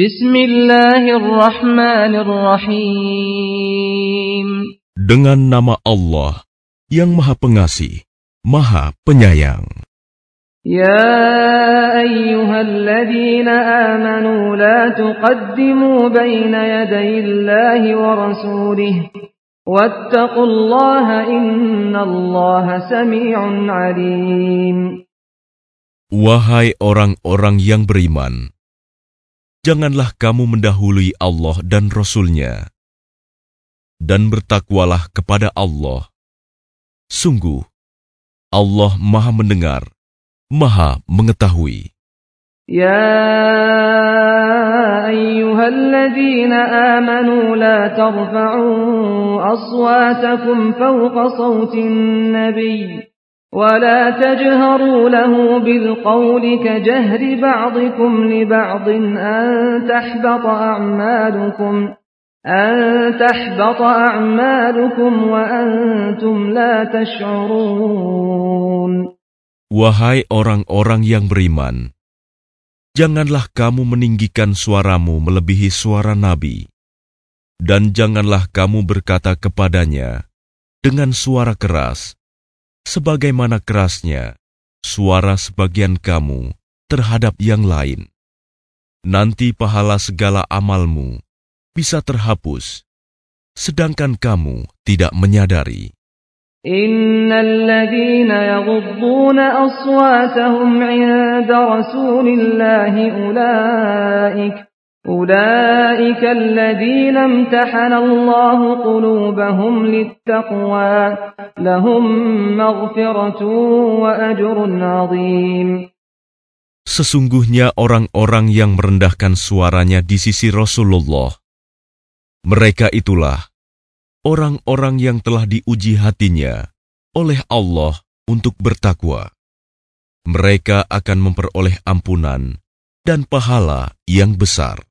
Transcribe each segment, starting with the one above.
Bismillahirrahmanirrahim. Dengan nama Allah yang Maha Pengasih, Maha Penyayang. Ya ayyuhalladzina amanu la tuqaddimu baina yadayillahi wa rasulih. Wattaqullaha innallaha sami'un alim. Wahai orang-orang yang beriman, janganlah kamu mendahului Allah dan Rasul-Nya, dan bertakwalah kepada Allah. Sungguh, Allah Maha Mendengar, Maha Mengetahui. يا أيها الذين آمنوا لا ترفعوا أصواتكم فوق صوت النبي ولا تجهروا له بالقول كجهر بعضكم لبعض أن تحبط أعمالكم أن تحبط أعمالكم وأنتم لا تشعرون Wahai orang-orang yang beriman, janganlah kamu meninggikan suaramu melebihi suara Nabi, dan janganlah kamu berkata kepadanya dengan suara keras, sebagaimana kerasnya suara sebagian kamu terhadap yang lain. Nanti pahala segala amalmu bisa terhapus, sedangkan kamu tidak menyadari. إن الذين يغضون أصواتهم عند رسول الله أولئك أولئك الذين امتحن الله قلوبهم للتقوى لهم مغفرة وأجر عظيم Sesungguhnya orang-orang yang merendahkan suaranya di sisi Rasulullah, mereka itulah orang-orang yang telah diuji hatinya oleh Allah untuk bertakwa. Mereka akan memperoleh ampunan dan pahala yang besar.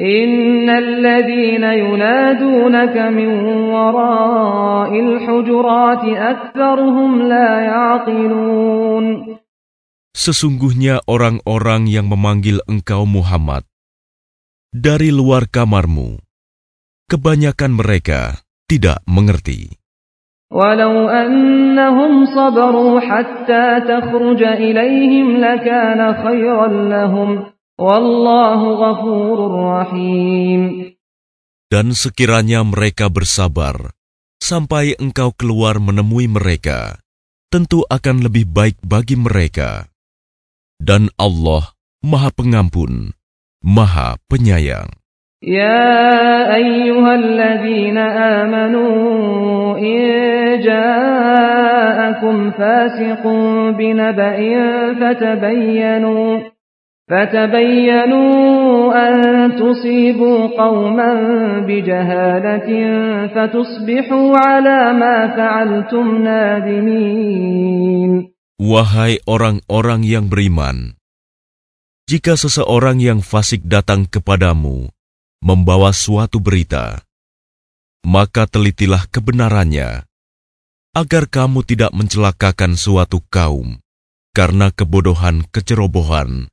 إن الذين ينادونك من وراء الحجرات أكثرهم لا يعقلون Sesungguhnya orang-orang yang memanggil engkau Muhammad dari luar kamarmu, kebanyakan mereka tidak mengerti. ولو أنهم صبروا حتى تخرج إليهم لكان خيرا لهم Wallahu ghafurur rahim. Dan sekiranya mereka bersabar sampai engkau keluar menemui mereka, tentu akan lebih baik bagi mereka. Dan Allah Maha Pengampun, Maha Penyayang. Ya ayyuhalladzina amanu in fasiqun binaba'in fatabayyanu فتبينوا فتبينوا أن تصيبوا قوما بجهالة فتصبحوا على ما فعلتم نادمين Wahai orang-orang yang beriman, jika seseorang yang fasik datang kepadamu membawa suatu berita, maka telitilah kebenarannya, agar kamu tidak mencelakakan suatu kaum karena kebodohan kecerobohan,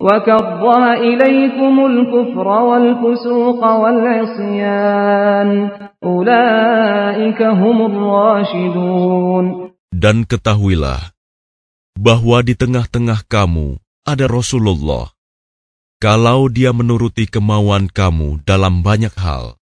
وكره إليكم الكفر والفسوق والعصيان أولئك هم الراشدون Dan ketahuilah bahwa di tengah-tengah kamu ada Rasulullah. Kalau dia menuruti kemauan kamu dalam banyak hal,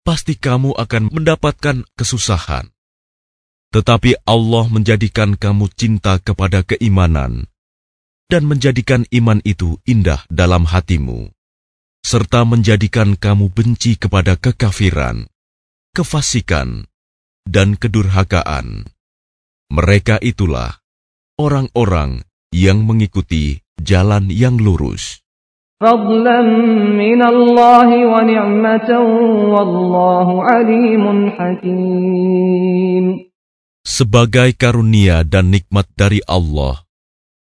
pasti kamu akan mendapatkan kesusahan. Tetapi Allah menjadikan kamu cinta kepada keimanan dan menjadikan iman itu indah dalam hatimu, serta menjadikan kamu benci kepada kekafiran, kefasikan, dan kedurhakaan. Mereka itulah orang-orang yang mengikuti jalan yang lurus. Sebagai karunia dan nikmat dari Allah,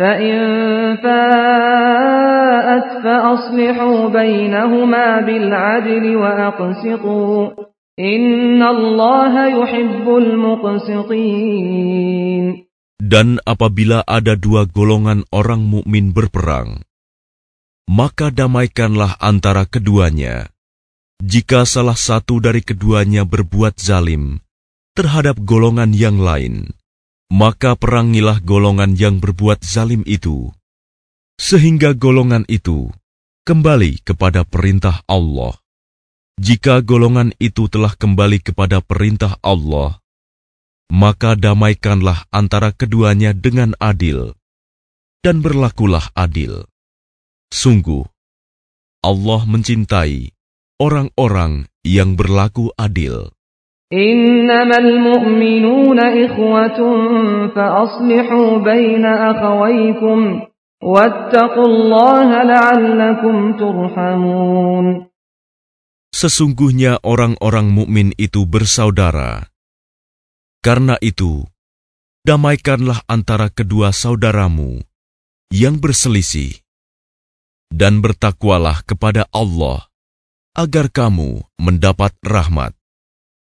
فَإِن فَاءَتْ فَأَصْلِحُوا بَيْنَهُمَا بِالْعَدْلِ وَأَقْسِطُوا إِنَّ اللَّهَ يُحِبُّ الْمُقْسِطِينَ Dan apabila ada dua golongan orang mukmin berperang, maka damaikanlah antara keduanya. Jika salah satu dari keduanya berbuat zalim terhadap golongan yang lain, maka perangilah golongan yang berbuat zalim itu, sehingga golongan itu kembali kepada perintah Allah. Jika golongan itu telah kembali kepada perintah Allah, maka damaikanlah antara keduanya dengan adil, dan berlakulah adil. Sungguh, Allah mencintai orang-orang yang berlaku adil. إنما المؤمنون إخوة فأصلحوا بين أخويكم واتقوا الله لعلكم ترحمون Sesungguhnya orang-orang mukmin itu bersaudara. Karena itu, damaikanlah antara kedua saudaramu yang berselisih dan bertakwalah kepada Allah agar kamu mendapat rahmat.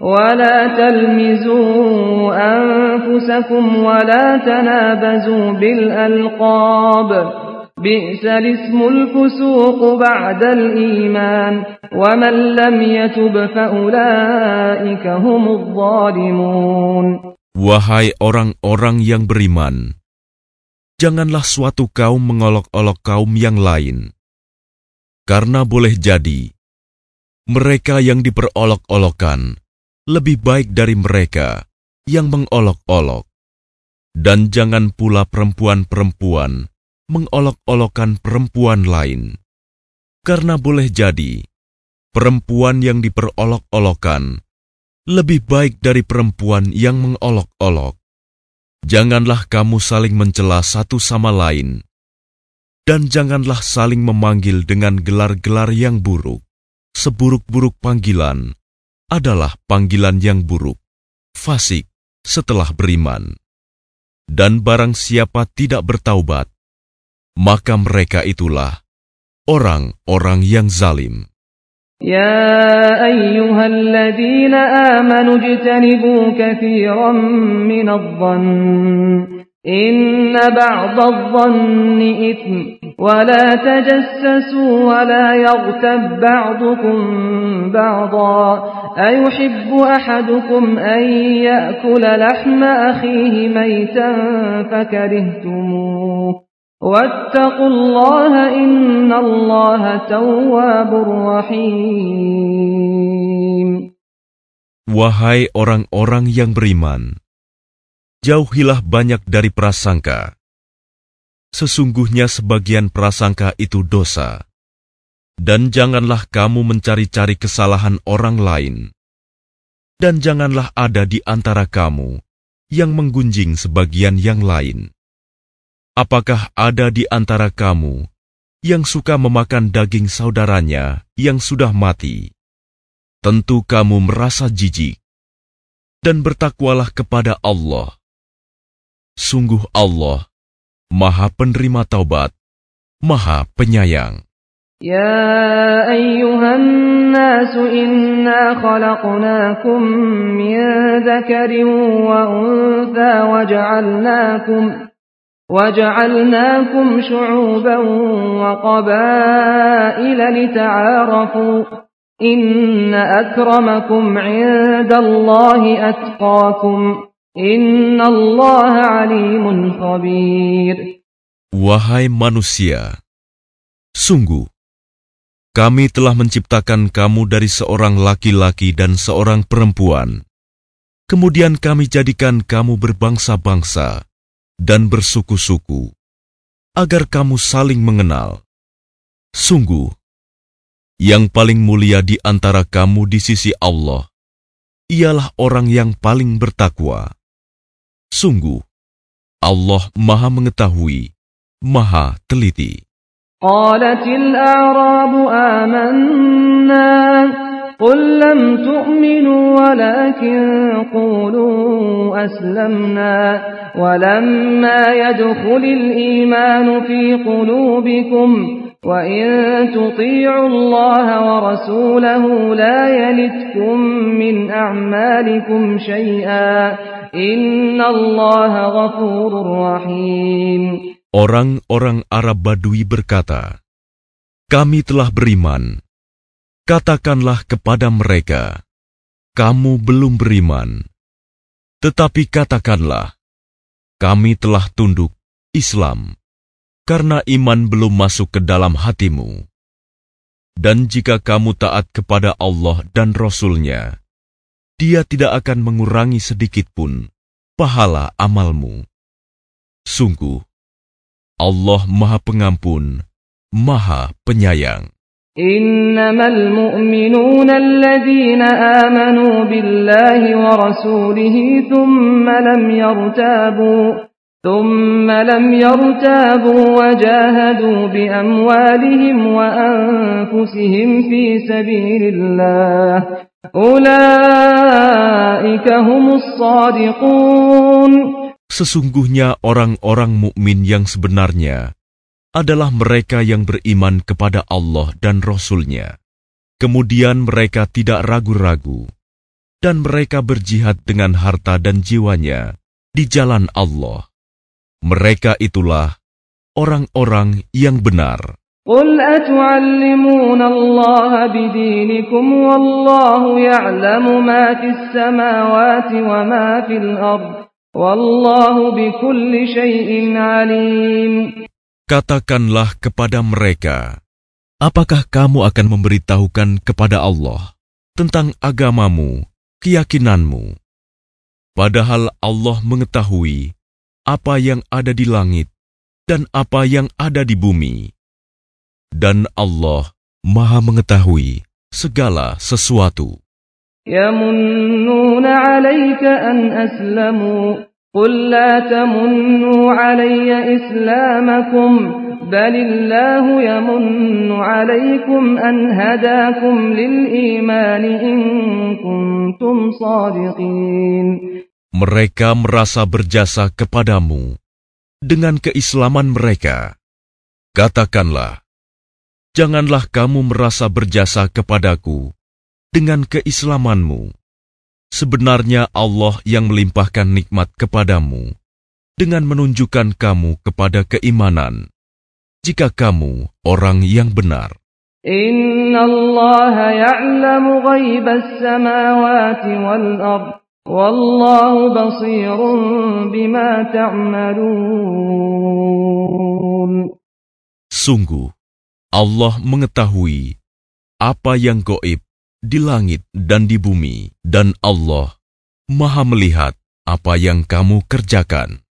ولا تلمزوا أنفسكم ولا تنابزوا بالألقاب بئس الاسم الفسوق بعد الإيمان ومن لم يتب فأولئك هم الظالمون Wahai orang-orang yang beriman, janganlah suatu kaum mengolok-olok kaum yang lain, karena boleh jadi mereka yang diperolok-olokan lebih baik dari mereka yang mengolok-olok, dan jangan pula perempuan-perempuan mengolok-olokan perempuan lain, karena boleh jadi perempuan yang diperolok-olokan lebih baik dari perempuan yang mengolok-olok. Janganlah kamu saling mencela satu sama lain, dan janganlah saling memanggil dengan gelar-gelar yang buruk. Seburuk-buruk panggilan adalah panggilan yang buruk, fasik setelah beriman. Dan barang siapa tidak bertaubat, maka mereka itulah orang-orang yang zalim. يا أيها الذين آمنوا اجتنبوا كثيرا من الظن إن بعض الظن إثم ولا تجسسوا ولا يغتب بعضكم بعضا أيحب أحدكم أن يأكل لحم أخيه ميتا فكرهتموه واتقوا الله إن الله تواب رحيم Wahai orang-orang yang beriman, jauhilah banyak dari prasangka. Sesungguhnya sebagian prasangka itu dosa. Dan janganlah kamu mencari-cari kesalahan orang lain. Dan janganlah ada di antara kamu yang menggunjing sebagian yang lain. Apakah ada di antara kamu yang suka memakan daging saudaranya yang sudah mati? Tentu kamu merasa jijik. Dan bertakwalah kepada Allah. Sungguh Allah, Maha penerima taubat, Maha penyayang. يا أيها الناس إنا خلقناكم من ذكر وأنثى وجعلناكم وجعلناكم شعوبا وقبائل لتعارفوا إن أكرمكم عند الله أتقاكم Wahai manusia, sungguh kami telah menciptakan kamu dari seorang laki-laki dan seorang perempuan. Kemudian kami jadikan kamu berbangsa-bangsa dan bersuku-suku, agar kamu saling mengenal. Sungguh, yang paling mulia di antara kamu di sisi Allah, ialah orang yang paling bertakwa. Sungguh, Allah Maha Mengetahui, Maha Teliti. قالت الأعراب آمنا قل لم تؤمنوا ولكن قولوا أسلمنا ولما يدخل الإيمان في قلوبكم وإن تطيعوا الله ورسوله لا يلتكم من أعمالكم شيئا Orang-orang Arab Badui berkata, Kami telah beriman. Katakanlah kepada mereka, Kamu belum beriman. Tetapi katakanlah, Kami telah tunduk Islam, karena iman belum masuk ke dalam hatimu. Dan jika kamu taat kepada Allah dan Rasulnya, nya Dia tidak akan mengurangi sedikit pun pahala amalmu. Sungguh, Allah Maha Pengampun, Maha Penyayang. إنما المؤمنون الذين آمنوا بالله ورسوله ثم لم يرتابوا ثم لم يرتابوا وجاهدوا بأموالهم وأنفسهم في سبيل الله أولئك هم الصادقون Sesungguhnya orang-orang mukmin yang sebenarnya adalah mereka yang beriman kepada Allah dan Rasul-Nya. Kemudian mereka tidak ragu-ragu, dan mereka berjihad dengan harta dan jiwanya di jalan Allah. Mereka itulah orang-orang yang benar. قل أتعلمون الله بدينكم والله يعلم ما في السماوات وما في الأرض والله بكل شيء عليم Katakanlah kepada mereka, apakah kamu akan memberitahukan kepada Allah tentang agamamu, keyakinanmu? Padahal Allah mengetahui apa yang ada di langit dan apa yang ada di bumi. Dan Allah Maha Mengetahui segala sesuatu. يمنون عليك أن أسلموا قل لا تمنوا علي إسلامكم بل الله يمن عليكم أن هداكم للإيمان إن كنتم صادقين mereka merasa berjasa kepadamu dengan keislaman mereka. Katakanlah, janganlah kamu merasa berjasa kepadaku dengan keislamanmu. Sebenarnya Allah yang melimpahkan nikmat kepadamu dengan menunjukkan kamu kepada keimanan. Jika kamu orang yang benar. Inna Allah ya'lamu ghaibas samawati wal ard. Sungguh, Allah mengetahui apa yang goib di langit dan di bumi, dan Allah maha melihat apa yang kamu kerjakan.